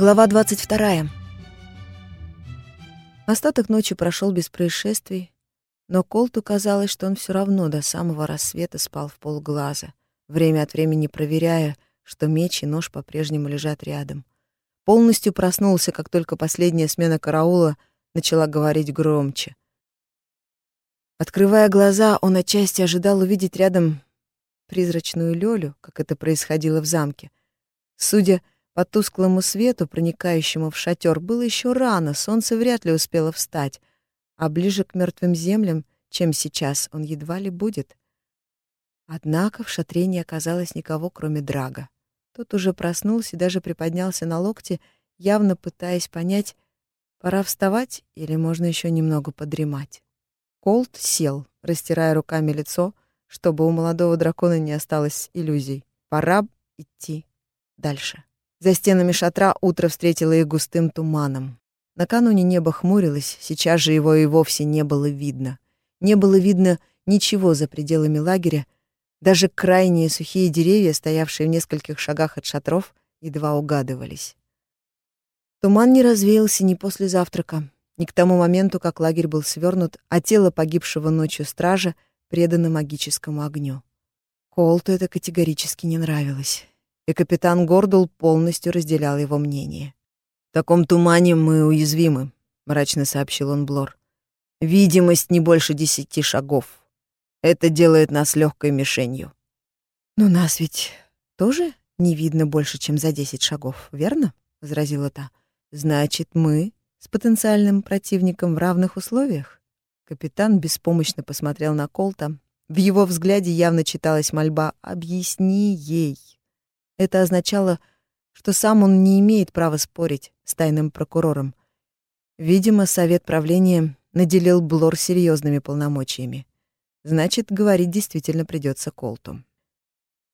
Глава 22. Остаток ночи прошел без происшествий, но Колту казалось, что он все равно до самого рассвета спал в полглаза, время от времени проверяя, что меч и нож по-прежнему лежат рядом. Полностью проснулся, как только последняя смена караула начала говорить громче. Открывая глаза, он отчасти ожидал увидеть рядом призрачную Лёлю, как это происходило в замке. Судя тусклому свету, проникающему в шатер, было еще рано, солнце вряд ли успело встать, а ближе к мертвым землям, чем сейчас, он едва ли будет. Однако в шатре не оказалось никого, кроме Драга. Тот уже проснулся и даже приподнялся на локте, явно пытаясь понять, пора вставать или можно еще немного подремать. Колт сел, растирая руками лицо, чтобы у молодого дракона не осталось иллюзий. Пора идти дальше. За стенами шатра утро встретило их густым туманом. Накануне небо хмурилось, сейчас же его и вовсе не было видно. Не было видно ничего за пределами лагеря, даже крайние сухие деревья, стоявшие в нескольких шагах от шатров, едва угадывались. Туман не развеялся ни после завтрака, ни к тому моменту, как лагерь был свернут, а тело погибшего ночью стража предано магическому огню. Колту это категорически не нравилось, и капитан Гордул полностью разделял его мнение. «В таком тумане мы уязвимы», — мрачно сообщил он Блор. «Видимость не больше десяти шагов. Это делает нас легкой мишенью». «Но нас ведь тоже не видно больше, чем за десять шагов, верно?» — возразила та. «Значит, мы с потенциальным противником в равных условиях? Капитан беспомощно посмотрел на Колта. В его взгляде явно читалась мольба «Объясни ей». Это означало, что сам он не имеет права спорить с тайным прокурором. Видимо, совет правления наделил Блор серьезными полномочиями. Значит, говорить действительно придется Колту.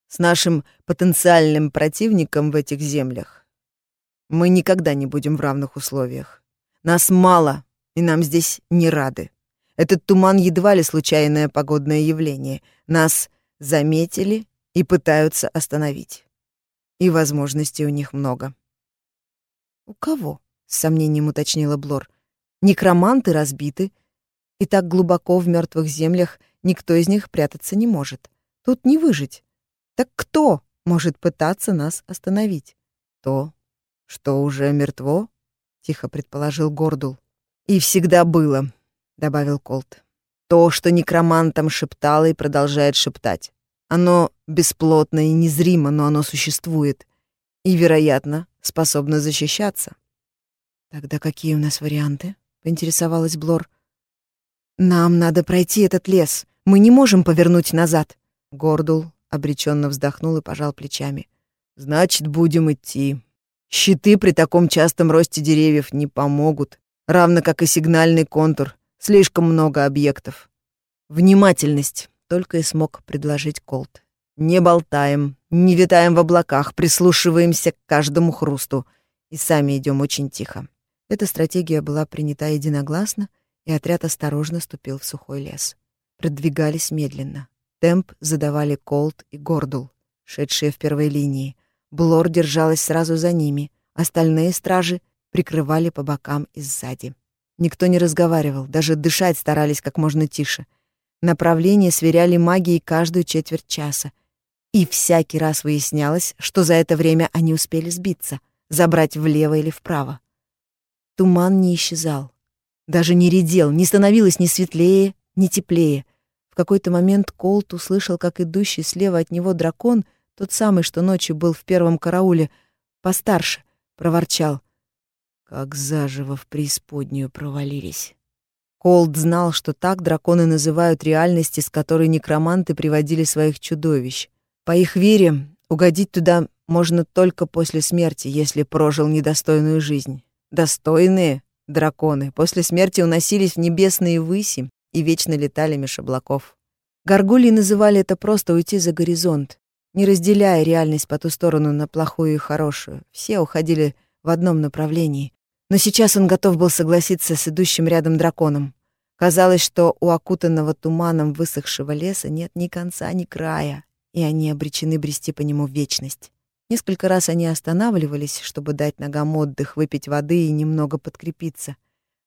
С нашим потенциальным противником в этих землях мы никогда не будем в равных условиях. Нас мало, и нам здесь не рады. Этот туман едва ли случайное погодное явление. Нас заметили и пытаются остановить. И возможностей у них много. «У кого?» — с сомнением уточнила Блор. «Некроманты разбиты, и так глубоко в мертвых землях никто из них прятаться не может. Тут не выжить. Так кто может пытаться нас остановить?» «То, что уже мертво?» тихо предположил Гордул. И всегда было, добавил Колт. То, что некромантом шептало и продолжает шептать. Оно бесплотно и незримо, но оно существует. И, вероятно, способно защищаться. Тогда какие у нас варианты? Поинтересовалась Блор. Нам надо пройти этот лес. Мы не можем повернуть назад. Гордул обреченно вздохнул и пожал плечами. Значит, будем идти. Щиты при таком частом росте деревьев не помогут, равно как и сигнальный контур. Слишком много объектов. Внимательность только и смог предложить Колт. Не болтаем, не витаем в облаках, прислушиваемся к каждому хрусту и сами идем очень тихо. Эта стратегия была принята единогласно, и отряд осторожно ступил в сухой лес. Продвигались медленно. Темп задавали Колт и Гордул, шедшие в первой линии — Блор держалась сразу за ними, остальные стражи прикрывали по бокам и сзади. Никто не разговаривал, даже дышать старались как можно тише. Направление сверяли магией каждую четверть часа. И всякий раз выяснялось, что за это время они успели сбиться, забрать влево или вправо. Туман не исчезал, даже не редел, не становилось ни светлее, ни теплее. В какой-то момент Колт услышал, как идущий слева от него дракон — тот самый, что ночью был в первом карауле, постарше, проворчал. Как заживо в преисподнюю провалились. Колд знал, что так драконы называют реальность, из которой некроманты приводили своих чудовищ. По их вере, угодить туда можно только после смерти, если прожил недостойную жизнь. Достойные драконы после смерти уносились в небесные выси и вечно летали меж облаков. Горгульи называли это просто уйти за горизонт, не разделяя реальность по ту сторону на плохую и хорошую. Все уходили в одном направлении. Но сейчас он готов был согласиться с идущим рядом драконом. Казалось, что у окутанного туманом высохшего леса нет ни конца, ни края, и они обречены брести по нему в вечность. Несколько раз они останавливались, чтобы дать ногам отдых, выпить воды и немного подкрепиться.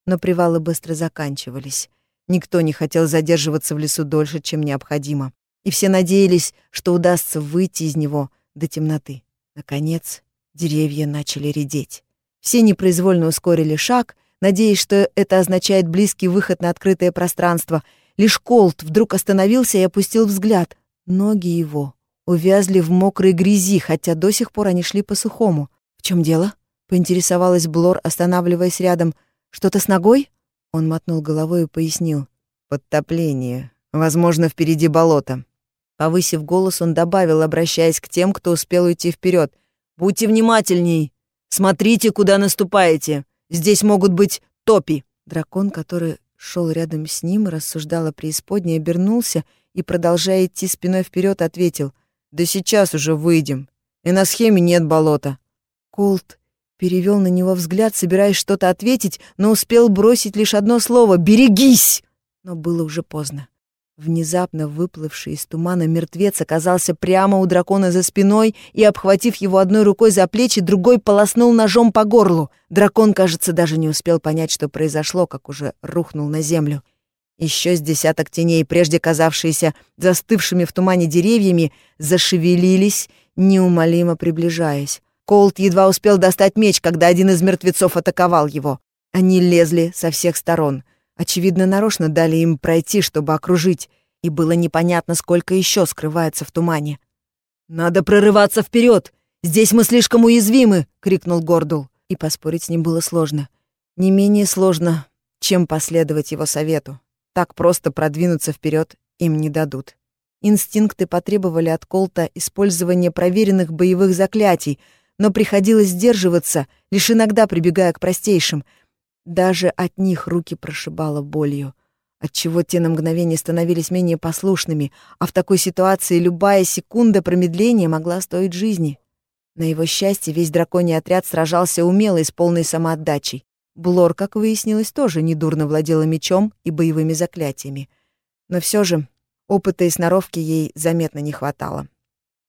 Но привалы быстро заканчивались. Никто не хотел задерживаться в лесу дольше, чем необходимо. И все надеялись, что удастся выйти из него до темноты. Наконец, деревья начали редеть. Все непроизвольно ускорили шаг, надеясь, что это означает близкий выход на открытое пространство. Лишь Колт вдруг остановился и опустил взгляд. Ноги его увязли в мокрой грязи, хотя до сих пор они шли по сухому. «В чем дело?» — поинтересовалась Блор, останавливаясь рядом. «Что-то с ногой?» Он мотнул головой и пояснил. «Подтопление. Возможно, впереди болото». Повысив голос, он добавил, обращаясь к тем, кто успел уйти вперед. «Будьте внимательней! Смотрите, куда наступаете! Здесь могут быть топи!» Дракон, который шел рядом с ним, рассуждал о преисподней, обернулся и, продолжая идти спиной вперед, ответил. Да сейчас уже выйдем. И на схеме нет болота. Колт перевел на него взгляд, собираясь что-то ответить, но успел бросить лишь одно слово «Берегись!» Но было уже поздно. Внезапно выплывший из тумана мертвец оказался прямо у дракона за спиной и, обхватив его одной рукой за плечи, другой полоснул ножом по горлу. Дракон, кажется, даже не успел понять, что произошло, как уже рухнул на землю. Еще с десяток теней, прежде казавшиеся застывшими в тумане деревьями, зашевелились, неумолимо приближаясь. Колт едва успел достать меч, когда один из мертвецов атаковал его. Они лезли со всех сторон. Очевидно, нарочно дали им пройти, чтобы окружить, и было непонятно, сколько еще скрывается в тумане. «Надо прорываться вперед! Здесь мы слишком уязвимы!» — крикнул Гордул. И поспорить с ним было сложно. Не менее сложно, чем последовать его совету. Так просто продвинуться вперед им не дадут. Инстинкты потребовали от Колта использования проверенных боевых заклятий, но приходилось сдерживаться, лишь иногда прибегая к простейшим. Даже от них руки прошибало болью, отчего те на мгновение становились менее послушными, а в такой ситуации любая секунда промедления могла стоить жизни. На его счастье весь драконий отряд сражался умело и с полной самоотдачей. Блор, как выяснилось, тоже недурно владела мечом и боевыми заклятиями. Но все же опыта и сноровки ей заметно не хватало.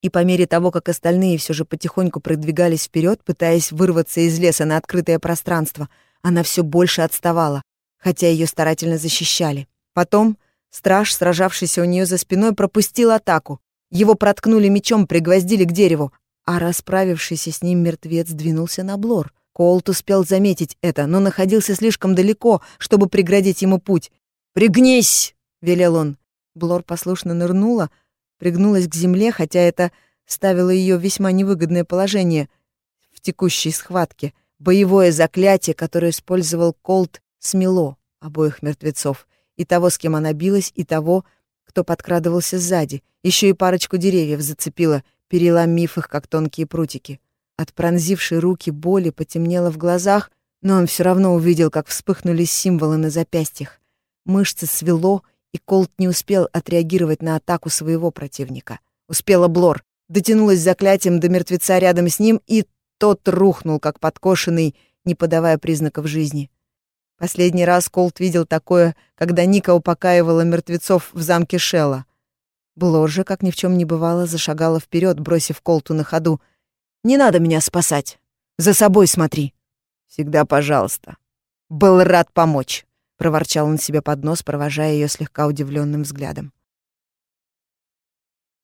И по мере того, как остальные все же потихоньку продвигались вперед, пытаясь вырваться из леса на открытое пространство, она все больше отставала, хотя ее старательно защищали. Потом страж, сражавшийся у нее за спиной, пропустил атаку. Его проткнули мечом, пригвоздили к дереву, а расправившийся с ним мертвец двинулся на Блор — Колт успел заметить это, но находился слишком далеко, чтобы преградить ему путь. «Пригнись!» — велел он. Блор послушно нырнула, пригнулась к земле, хотя это ставило ее в весьма невыгодное положение в текущей схватке. Боевое заклятие, которое использовал Колт, смело обоих мертвецов. И того, с кем она билась, и того, кто подкрадывался сзади. Еще и парочку деревьев зацепила, переломив их, как тонкие прутики. От пронзившей руки боли потемнело в глазах, но он все равно увидел, как вспыхнули символы на запястьях. Мышцы свело, и Колт не успел отреагировать на атаку своего противника. Успела Блор, дотянулась заклятием до мертвеца рядом с ним, и тот рухнул, как подкошенный, не подавая признаков жизни. Последний раз Колт видел такое, когда Ника упокаивала мертвецов в замке Шелла. Блор же, как ни в чем не бывало, зашагала вперед, бросив Колту на ходу. Не надо меня спасать. За собой смотри. Всегда пожалуйста. Был рад помочь, проворчал он себе под нос, провожая ее слегка удивленным взглядом.